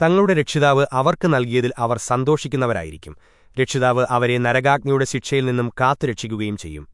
തങ്ങളുടെ രക്ഷിതാവ് അവർക്ക് നൽകിയതിൽ അവർ സന്തോഷിക്കുന്നവരായിരിക്കും. രക്ഷിതാവ് അവരെ നരകാഗ്നിയുടെ ശിക്ഷയിൽ നിന്നും കാത്തുരക്ഷിക്കുകയും ചെയ്യും.